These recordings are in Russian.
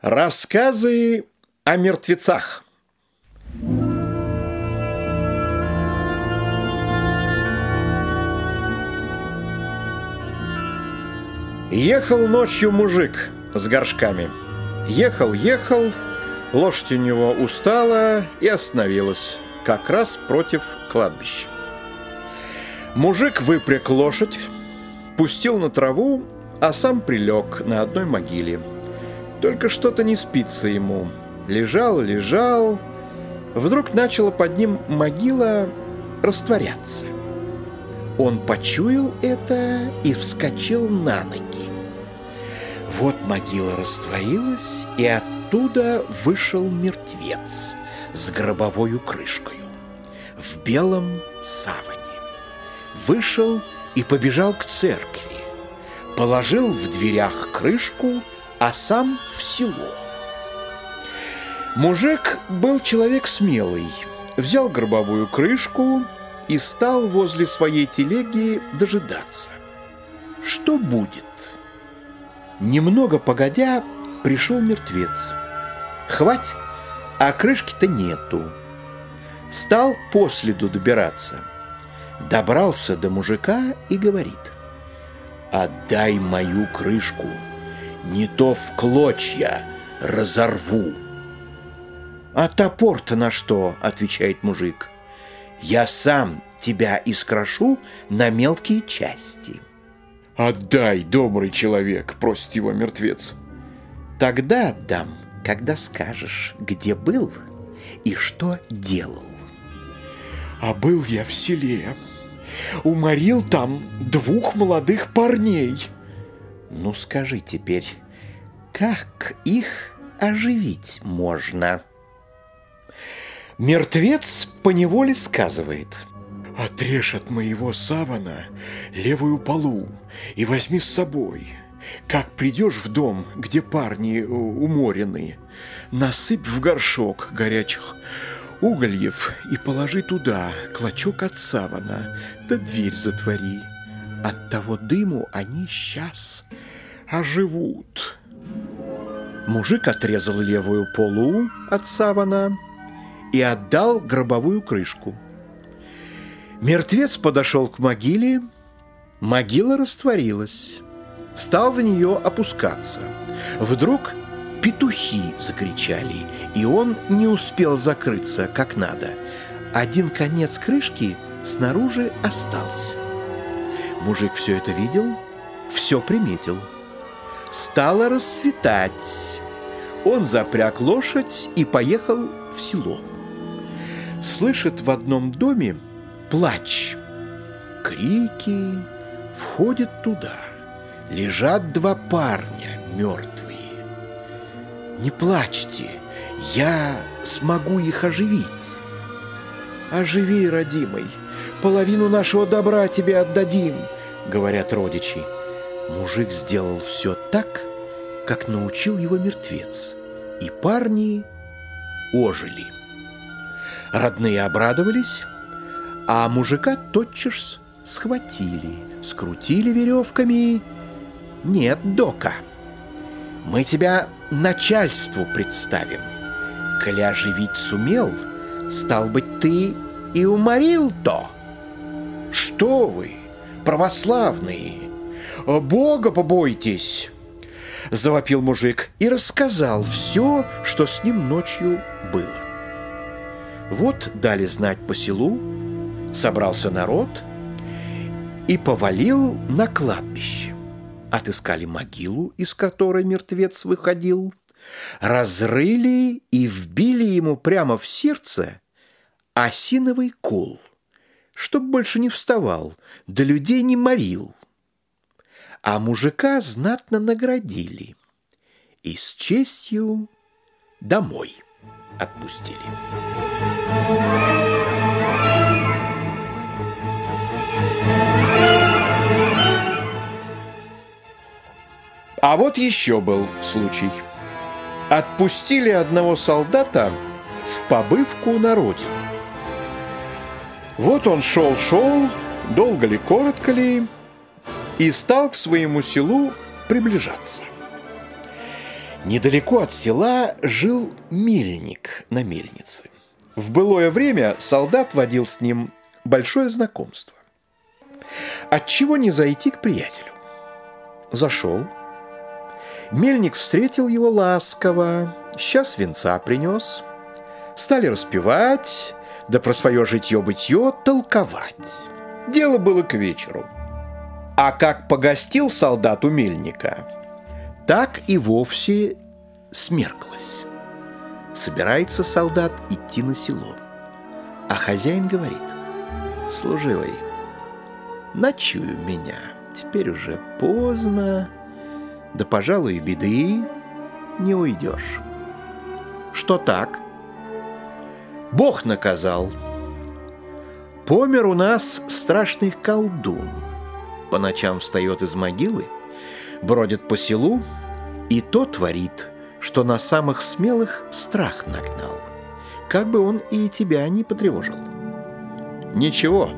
Рассказы о мертвецах. Ехал ночью мужик с горшками. Ехал, ехал, лошадь у него устала и остановилась, как раз против кладбища. Мужик выпряг лошадь, пустил на траву, а сам прилег на одной могиле – только что-то не спится ему. Лежал, лежал. Вдруг начала под ним могила растворяться. Он почуял это и вскочил на ноги. Вот могила растворилась, и оттуда вышел мертвец с гробовою крышкою в белом саване. Вышел и побежал к церкви, положил в дверях крышку а сам в село. Мужик был человек смелый, взял гробовую крышку и стал возле своей телеги дожидаться. Что будет? Немного погодя, пришел мертвец. Хвать, а крышки-то нету. Стал по следу добираться. Добрался до мужика и говорит, «Отдай мою крышку» не то в клочья разорву. «А топор-то на что?» — отвечает мужик. «Я сам тебя искрошу на мелкие части». «Отдай, добрый человек!» — просит его мертвец. «Тогда отдам, когда скажешь, где был и что делал». «А был я в селе, уморил там двух молодых парней». Ну скажи теперь, как их оживить можно? Мертвец поневоле сказывает. Отрежь от моего савана левую полу и возьми с собой. Как придешь в дом, где парни уморены, насыпь в горшок горячих угольев и положи туда клочок от савана, да дверь затвори. От того дыму они сейчас оживут. Мужик отрезал левую полу от савана и отдал гробовую крышку. Мертвец подошел к могиле, могила растворилась, стал в нее опускаться. Вдруг петухи закричали, и он не успел закрыться как надо. Один конец крышки снаружи остался. Мужик все это видел, все приметил. Стало рассветать. Он запряг лошадь и поехал в село. Слышит в одном доме плач, крики, входит туда. Лежат два парня мертвые. Не плачьте, я смогу их оживить. Оживи, родимый, половину нашего добра тебе отдадим, говорят родичи. Мужик сделал все так, как научил его мертвец, и парни ожили. Родные обрадовались, а мужика тотчас схватили, скрутили веревками. Нет, дока, мы тебя начальству представим. Коли оживить сумел, стал быть, ты и уморил то. Что вы, православные, Бога побойтесь!» Завопил мужик и рассказал все, что с ним ночью было. Вот дали знать по селу, собрался народ и повалил на кладбище. Отыскали могилу, из которой мертвец выходил, разрыли и вбили ему прямо в сердце осиновый кол, чтоб больше не вставал, да людей не морил а мужика знатно наградили и с честью домой отпустили. А вот еще был случай. Отпустили одного солдата в побывку на родину. Вот он шел-шел, долго ли, коротко ли, и стал к своему селу приближаться. Недалеко от села жил мельник на мельнице. В былое время солдат водил с ним большое знакомство. Отчего не зайти к приятелю? Зашел. Мельник встретил его ласково, сейчас венца принес. Стали распевать, да про свое житье-бытье толковать. Дело было к вечеру. А как погостил солдат у мельника, так и вовсе смерклось. Собирается солдат идти на село. А хозяин говорит, служивый, ночую меня, теперь уже поздно, да, пожалуй, беды не уйдешь. Что так? Бог наказал. Помер у нас страшный колдун. По ночам встает из могилы, бродит по селу, и то творит, что на самых смелых страх нагнал. Как бы он и тебя не потревожил. Ничего.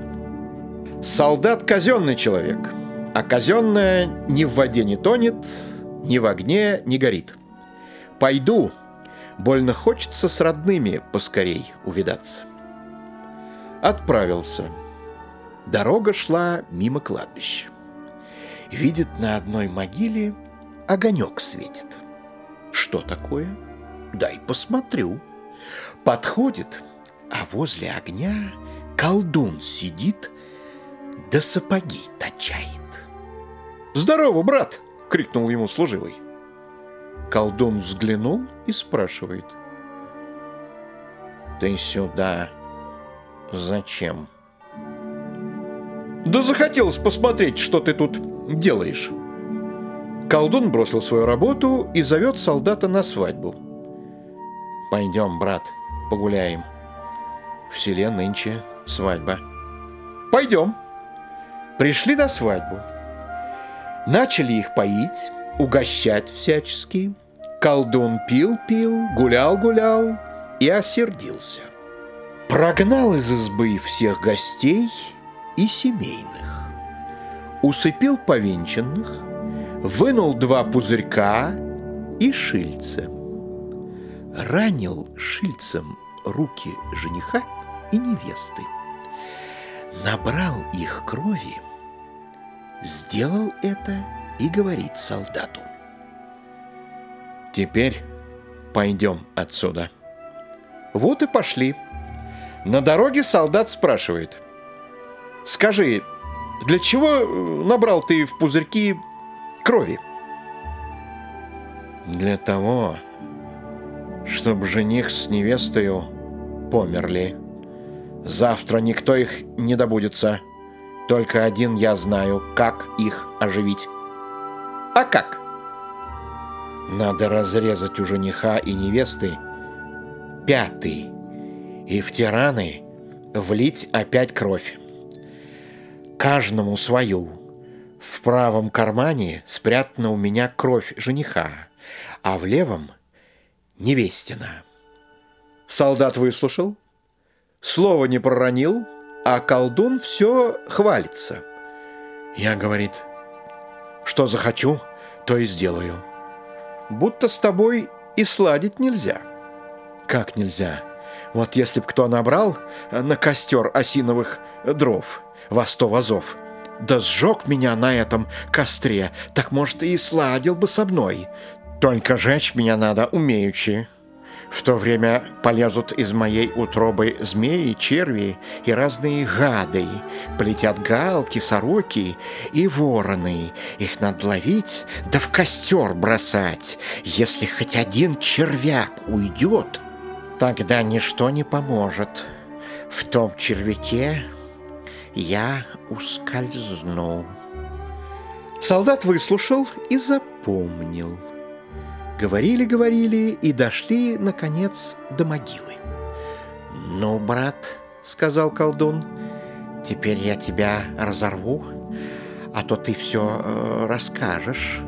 Солдат казенный человек, а казенное ни в воде не тонет, ни в огне не горит. Пойду, больно хочется с родными поскорей увидаться. Отправился. Дорога шла мимо кладбища. Видит на одной могиле огонек светит. Что такое? Дай посмотрю. Подходит, а возле огня колдун сидит, да сапоги точает. «Здорово, брат!» — крикнул ему служивый. Колдун взглянул и спрашивает. «Ты сюда зачем?» «Да захотелось посмотреть, что ты тут делаешь». Колдун бросил свою работу и зовет солдата на свадьбу. «Пойдем, брат, погуляем. В селе нынче свадьба». «Пойдем». Пришли на свадьбу. Начали их поить, угощать всячески. Колдун пил-пил, гулял-гулял и осердился. Прогнал из избы всех гостей и семейных. Усыпил повенчанных, вынул два пузырька и шильца. Ранил шильцем руки жениха и невесты. Набрал их крови, сделал это и говорит солдату. «Теперь пойдем отсюда». Вот и пошли. На дороге солдат спрашивает. «Скажи, для чего э, набрал ты в пузырьки крови?» «Для того, чтобы жених с невестою померли. Завтра никто их не добудется. Только один я знаю, как их оживить». А как? Надо разрезать у жениха и невесты пятый и в тираны влить опять кровь. Каждому свою. В правом кармане спрятана у меня кровь жениха, а в левом — невестина. Солдат выслушал, слова не проронил, а колдун все хвалится. Я, говорит, — что захочу, то и сделаю. Будто с тобой и сладить нельзя. Как нельзя? Вот если б кто набрал на костер осиновых дров во сто вазов, да сжег меня на этом костре, так, может, и сладил бы со мной. Только жечь меня надо умеючи. В то время полезут из моей утробы змеи, черви и разные гады. Полетят галки, сороки и вороны. Их надо ловить, да в костер бросать. Если хоть один червяк уйдет, тогда ничто не поможет. В том червяке я ускользну. Солдат выслушал и запомнил. Говорили-говорили и дошли, наконец, до могилы. «Ну, брат», — сказал колдун, — «теперь я тебя разорву, а то ты все э, расскажешь».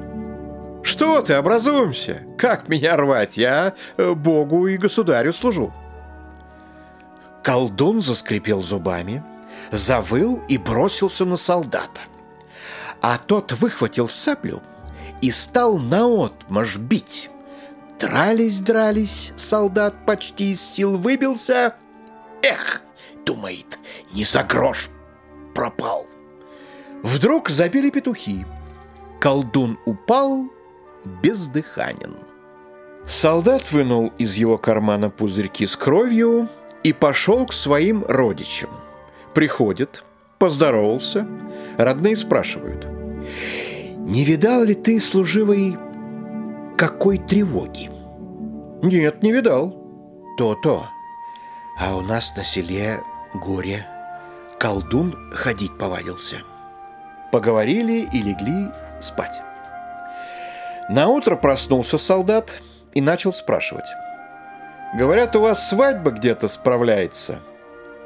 «Что ты, образуемся? Как меня рвать? Я э, Богу и государю служу». Колдун заскрипел зубами, завыл и бросился на солдата. А тот выхватил саблю — и стал наотмашь бить. Дрались-дрались, солдат почти из сил выбился. Эх, думает, не за грош пропал. Вдруг забили петухи. Колдун упал бездыханен. Солдат вынул из его кармана пузырьки с кровью и пошел к своим родичам. Приходит, поздоровался, родные спрашивают. «Не видал ли ты, служивый, какой тревоги?» «Нет, не видал». «То-то. А у нас на селе горе. Колдун ходить повадился». Поговорили и легли спать. На утро проснулся солдат и начал спрашивать. «Говорят, у вас свадьба где-то справляется?»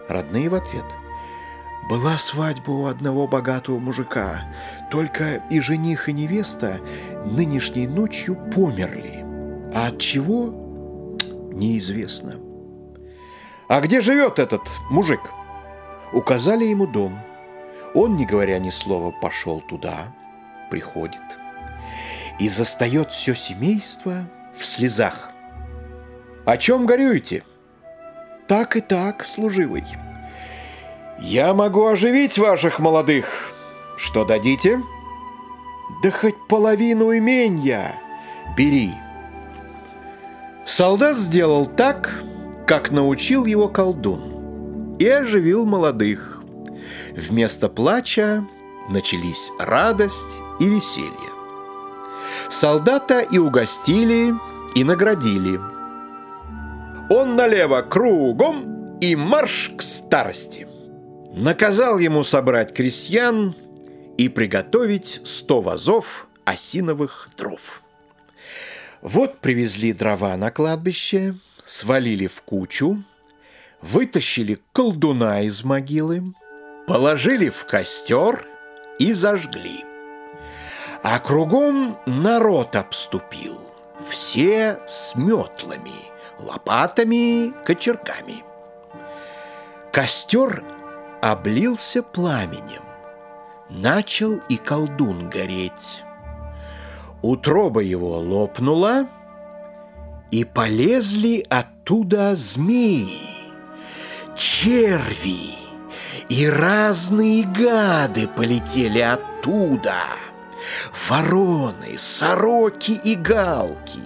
Родные в ответ. «Была свадьба у одного богатого мужика, только и жених, и невеста нынешней ночью померли. А от чего? Неизвестно». «А где живет этот мужик?» Указали ему дом. Он, не говоря ни слова, пошел туда, приходит и застает все семейство в слезах. «О чем горюете?» «Так и так, служивый». «Я могу оживить ваших молодых. Что дадите?» «Да хоть половину именья бери». Солдат сделал так, как научил его колдун, и оживил молодых. Вместо плача начались радость и веселье. Солдата и угостили, и наградили. Он налево кругом и марш к старости. Наказал ему собрать крестьян и приготовить сто вазов осиновых дров. Вот привезли дрова на кладбище, свалили в кучу, вытащили колдуна из могилы, положили в костер и зажгли. А кругом народ обступил. Все с метлами, лопатами, кочергами. Костер облился пламенем. Начал и колдун гореть. Утроба его лопнула, и полезли оттуда змеи, черви, и разные гады полетели оттуда — Вороны, сороки и галки.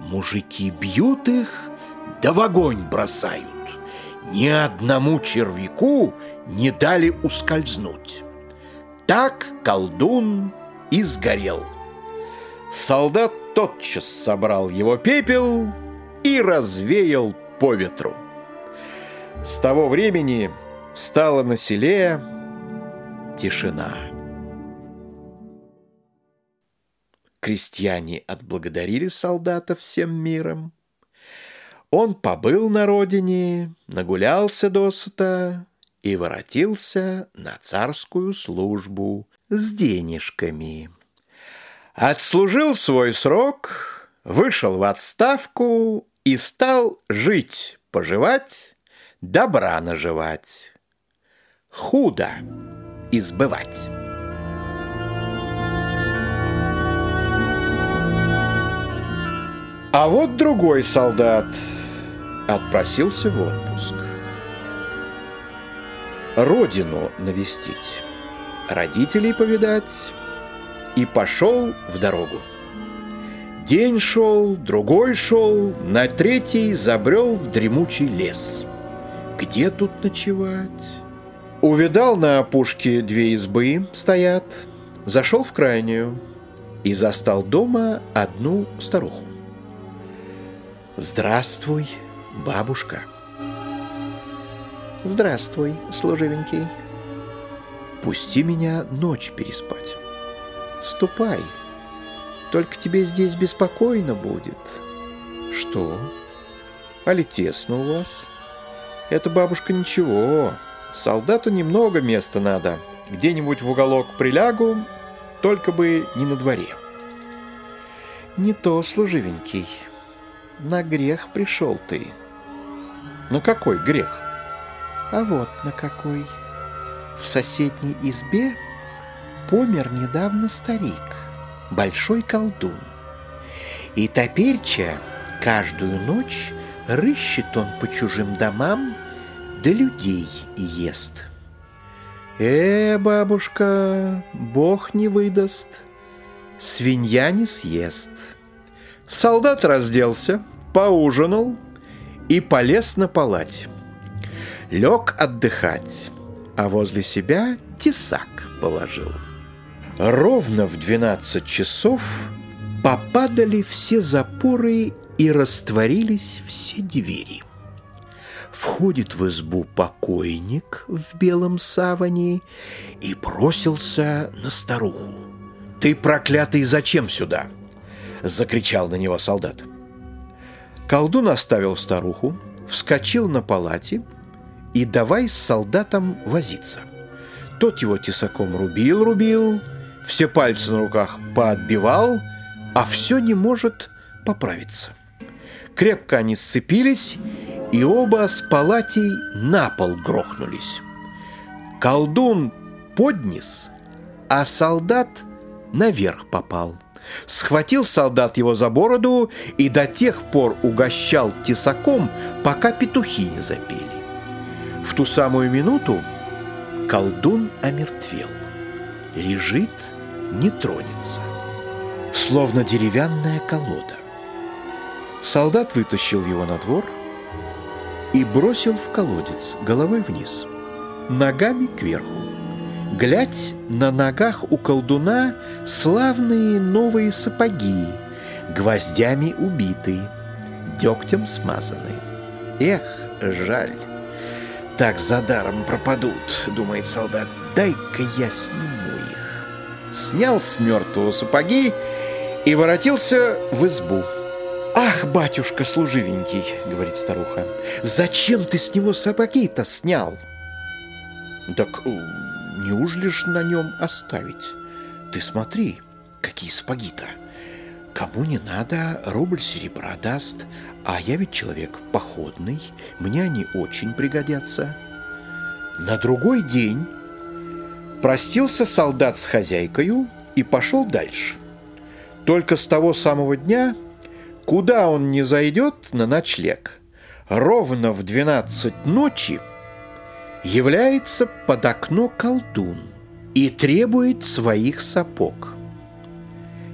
Мужики бьют их, да в огонь бросают. Ни одному червяку не дали ускользнуть. Так колдун и сгорел. Солдат тотчас собрал его пепел и развеял по ветру. С того времени стала на селе тишина. Крестьяне отблагодарили солдата всем миром. Он побыл на родине, нагулялся досыта и воротился на царскую службу с денежками. Отслужил свой срок, вышел в отставку и стал жить, поживать, добра наживать, худо избывать. А вот другой солдат отпросился в отпуск. Родину навестить, родителей повидать и пошел в дорогу. День шел, другой шел, на третий забрел в дремучий лес. Где тут ночевать? Увидал на опушке две избы стоят, зашел в крайнюю и застал дома одну старуху. Здравствуй, бабушка. Здравствуй, служивенький. Пусти меня ночь переспать. Ступай, только тебе здесь беспокойно будет. Что? Али тесно у вас? Это бабушка ничего. Солдату немного места надо. Где-нибудь в уголок прилягу, только бы не на дворе. Не то, служивенький на грех пришел ты. На какой грех? А вот на какой. В соседней избе помер недавно старик, большой колдун. И теперьча каждую ночь рыщет он по чужим домам, да людей ест. Э, бабушка, бог не выдаст, свинья не съест. Солдат разделся, поужинал и полез на палать. Лег отдыхать, а возле себя тесак положил. Ровно в двенадцать часов попадали все запоры и растворились все двери. Входит в избу покойник в белом саване и бросился на старуху. «Ты, проклятый, зачем сюда?» — закричал на него солдат. Колдун оставил старуху, вскочил на палате и давай с солдатом возиться. Тот его тесаком рубил-рубил, все пальцы на руках поотбивал, а все не может поправиться. Крепко они сцепились, и оба с палатей на пол грохнулись. Колдун поднес, а солдат наверх попал. Схватил солдат его за бороду и до тех пор угощал тесаком, пока петухи не запели. В ту самую минуту колдун омертвел. Лежит, не тронется. Словно деревянная колода. Солдат вытащил его на двор и бросил в колодец головой вниз, ногами кверху. Глядь, на ногах у колдуна славные новые сапоги, гвоздями убитые, дегтем смазаны. Эх, жаль, так за даром пропадут, думает солдат, дай-ка я сниму их. Снял с мертвого сапоги и воротился в избу. «Ах, батюшка служивенький!» — говорит старуха. «Зачем ты с него сапоги-то снял?» «Так э, неужели ж на нем оставить? Ты смотри, какие сапоги-то! Кому не надо, рубль серебра даст, а я ведь человек походный, мне они очень пригодятся». На другой день простился солдат с хозяйкою и пошел дальше. Только с того самого дня Куда он не зайдет на ночлег, ровно в двенадцать ночи является под окно колдун и требует своих сапог.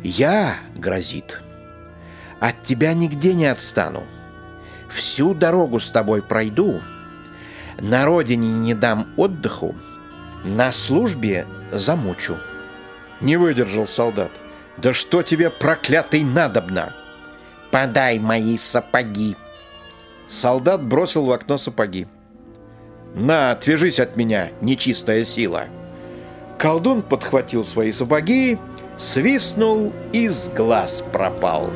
«Я, — грозит, — от тебя нигде не отстану, всю дорогу с тобой пройду, на родине не дам отдыху, на службе замучу». Не выдержал солдат. «Да что тебе, проклятый, надобно?» «Подай мои сапоги!» Солдат бросил в окно сапоги. «На, отвяжись от меня, нечистая сила!» Колдун подхватил свои сапоги, свистнул и с глаз пропал.